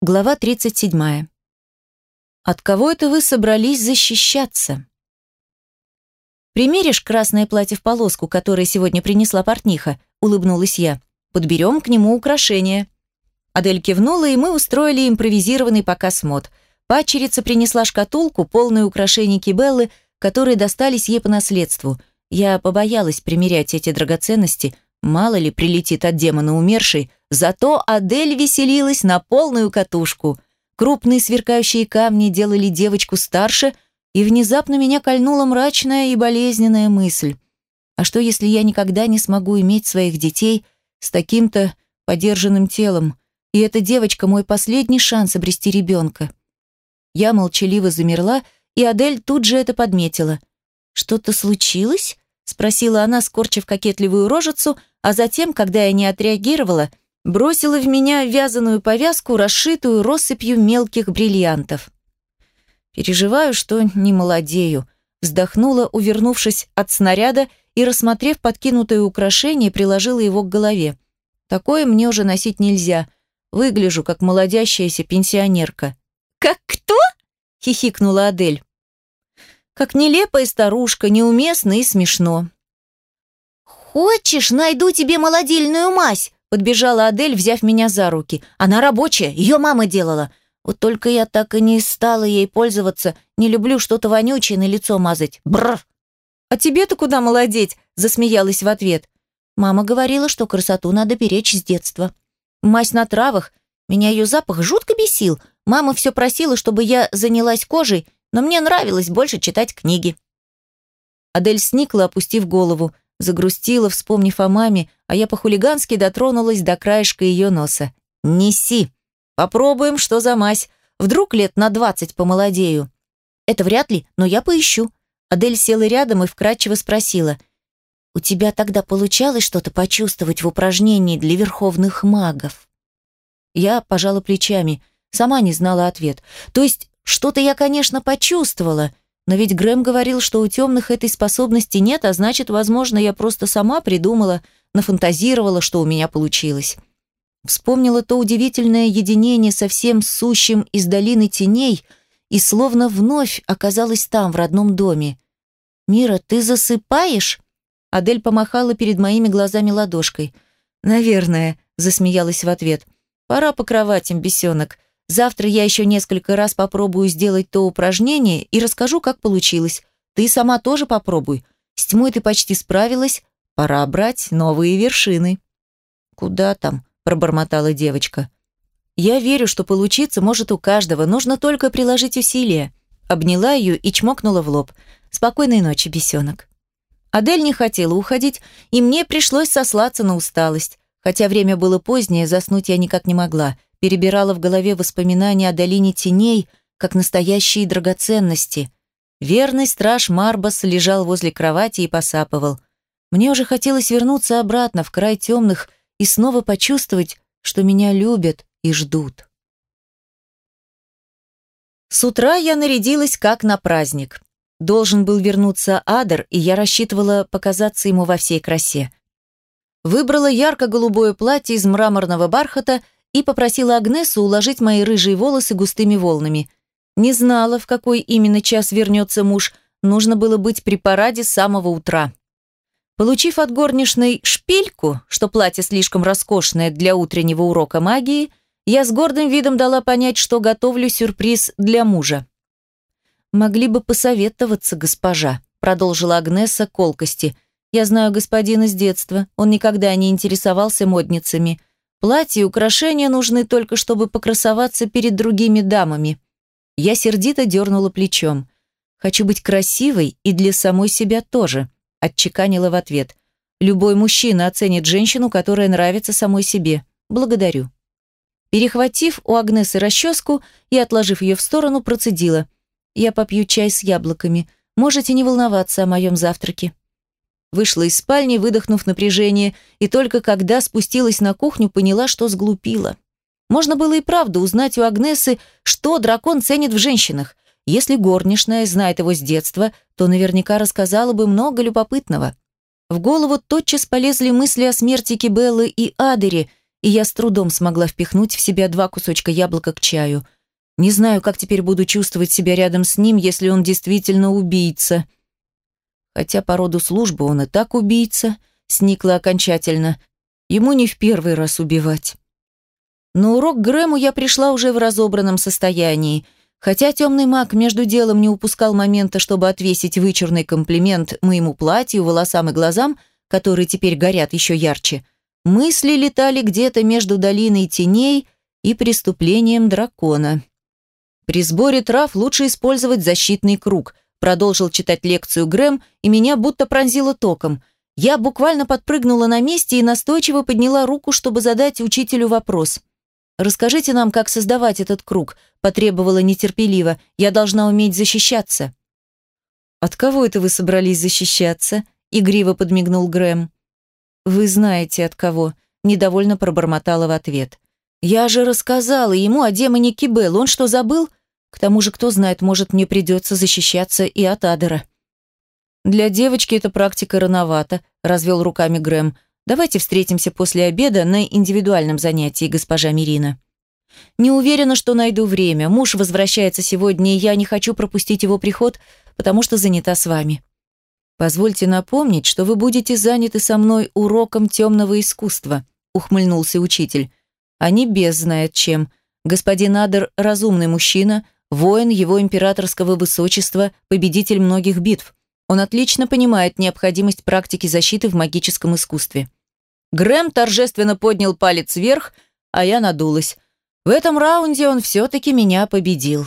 Глава 37. От кого это вы собрались защищаться? Примеришь красное платье в полоску, которое сегодня принесла портниха, улыбнулась я. Подберем к нему украшения. Адель кивнула, и мы устроили импровизированный показ мод. Пачерица принесла шкатулку, полную украшений Кибеллы, которые достались ей по наследству. Я побоялась примерять эти драгоценности, мало ли прилетит от демона умершей, Зато Адель веселилась на полную катушку. Крупные сверкающие камни делали девочку старше, и внезапно меня кольнула мрачная и болезненная мысль. А что, если я никогда не смогу иметь своих детей с таким-то подержанным телом, и эта девочка мой последний шанс обрести ребенка? Я молчаливо замерла, и Адель тут же это подметила. «Что-то случилось?» — спросила она, скорчив кокетливую рожицу, а затем, когда я не отреагировала, бросила в меня вязаную повязку, расшитую россыпью мелких бриллиантов. Переживаю, что не молодею, вздохнула, увернувшись от снаряда и, рассмотрев подкинутое украшение, приложила его к голове. Такое мне уже носить нельзя. Выгляжу, как молодящаяся пенсионерка. «Как кто?» — хихикнула Адель. «Как нелепая старушка, неуместно и смешно». «Хочешь, найду тебе молодильную мазь?» Подбежала Адель, взяв меня за руки. Она рабочая, ее мама делала. Вот только я так и не стала ей пользоваться. Не люблю что-то вонючее на лицо мазать. Бррр. А тебе-то куда молодеть? Засмеялась в ответ. Мама говорила, что красоту надо беречь с детства. Мазь на травах. Меня ее запах жутко бесил. Мама все просила, чтобы я занялась кожей, но мне нравилось больше читать книги. Адель сникла, опустив голову. Загрустила, вспомнив о маме, а я по-хулигански дотронулась до краешка ее носа. «Неси! Попробуем, что за мазь. Вдруг лет на двадцать помолодею». «Это вряд ли, но я поищу». Адель села рядом и вкратчиво спросила. «У тебя тогда получалось что-то почувствовать в упражнении для верховных магов?» Я пожала плечами, сама не знала ответ. То есть, что-то я, конечно, почувствовала, но ведь Грэм говорил, что у темных этой способности нет, а значит, возможно, я просто сама придумала, нафантазировала, что у меня получилось. Вспомнила то удивительное единение со всем сущим из долины теней и словно вновь оказалась там, в родном доме. «Мира, ты засыпаешь?» Адель помахала перед моими глазами ладошкой. «Наверное», — засмеялась в ответ. «Пора по кроватям, бесенок. Завтра я еще несколько раз попробую сделать то упражнение и расскажу, как получилось. Ты сама тоже попробуй. С тьмой ты почти справилась. Пора брать новые вершины». «Куда там?» – пробормотала девочка. «Я верю, что получиться может у каждого, нужно только приложить усилия». Обняла ее и чмокнула в лоб. «Спокойной ночи, бесенок». Адель не хотела уходить, и мне пришлось сослаться на усталость. Хотя время было позднее, заснуть я никак не могла – перебирала в голове воспоминания о долине теней, как настоящие драгоценности. Верный страж Марбас лежал возле кровати и посапывал. Мне уже хотелось вернуться обратно в край темных и снова почувствовать, что меня любят и ждут. С утра я нарядилась как на праздник. Должен был вернуться Адер, и я рассчитывала показаться ему во всей красе. Выбрала ярко-голубое платье из мраморного бархата и попросила Агнесу уложить мои рыжие волосы густыми волнами. Не знала, в какой именно час вернется муж, нужно было быть при параде с самого утра. Получив от горничной шпильку, что платье слишком роскошное для утреннего урока магии, я с гордым видом дала понять, что готовлю сюрприз для мужа. «Могли бы посоветоваться, госпожа», — продолжила Агнеса колкости. «Я знаю господина с детства, он никогда не интересовался модницами. Платье и украшения нужны только, чтобы покрасоваться перед другими дамами. Я сердито дернула плечом. «Хочу быть красивой и для самой себя тоже», – отчеканила в ответ. «Любой мужчина оценит женщину, которая нравится самой себе. Благодарю». Перехватив у Агнесы расческу и отложив ее в сторону, процедила. «Я попью чай с яблоками. Можете не волноваться о моем завтраке». Вышла из спальни, выдохнув напряжение, и только когда спустилась на кухню, поняла, что сглупила. Можно было и правда узнать у Агнесы, что дракон ценит в женщинах. Если горничная знает его с детства, то наверняка рассказала бы много любопытного. В голову тотчас полезли мысли о смерти Кибеллы и Адере, и я с трудом смогла впихнуть в себя два кусочка яблока к чаю. Не знаю, как теперь буду чувствовать себя рядом с ним, если он действительно убийца. Хотя по роду службы он и так убийца, сникла окончательно. Ему не в первый раз убивать. На урок Грэму я пришла уже в разобранном состоянии. Хотя темный маг между делом не упускал момента, чтобы отвесить вычурный комплимент моему платью, волосам и глазам, которые теперь горят еще ярче, мысли летали где-то между долиной теней и преступлением дракона. При сборе трав лучше использовать защитный круг, продолжил читать лекцию Грэм, и меня будто пронзило током. Я буквально подпрыгнула на месте и настойчиво подняла руку, чтобы задать учителю вопрос. «Расскажите нам, как создавать этот круг», – потребовала нетерпеливо. «Я должна уметь защищаться». «От кого это вы собрались защищаться?» – игриво подмигнул Грэм. «Вы знаете, от кого», – недовольно пробормотала в ответ. «Я же рассказала ему о демоне Кибел. Он что, забыл? К тому же, кто знает, может, мне придется защищаться и от Адера». «Для девочки эта практика рановато», – развел руками Грэм. Давайте встретимся после обеда на индивидуальном занятии, госпожа Мирина. Не уверена, что найду время. Муж возвращается сегодня, и я не хочу пропустить его приход, потому что занята с вами. Позвольте напомнить, что вы будете заняты со мной уроком темного искусства, ухмыльнулся учитель. А не без знает чем. Господин Адер – разумный мужчина, воин его императорского высочества, победитель многих битв. Он отлично понимает необходимость практики защиты в магическом искусстве. Грэм торжественно поднял палец вверх, а я надулась. В этом раунде он все-таки меня победил.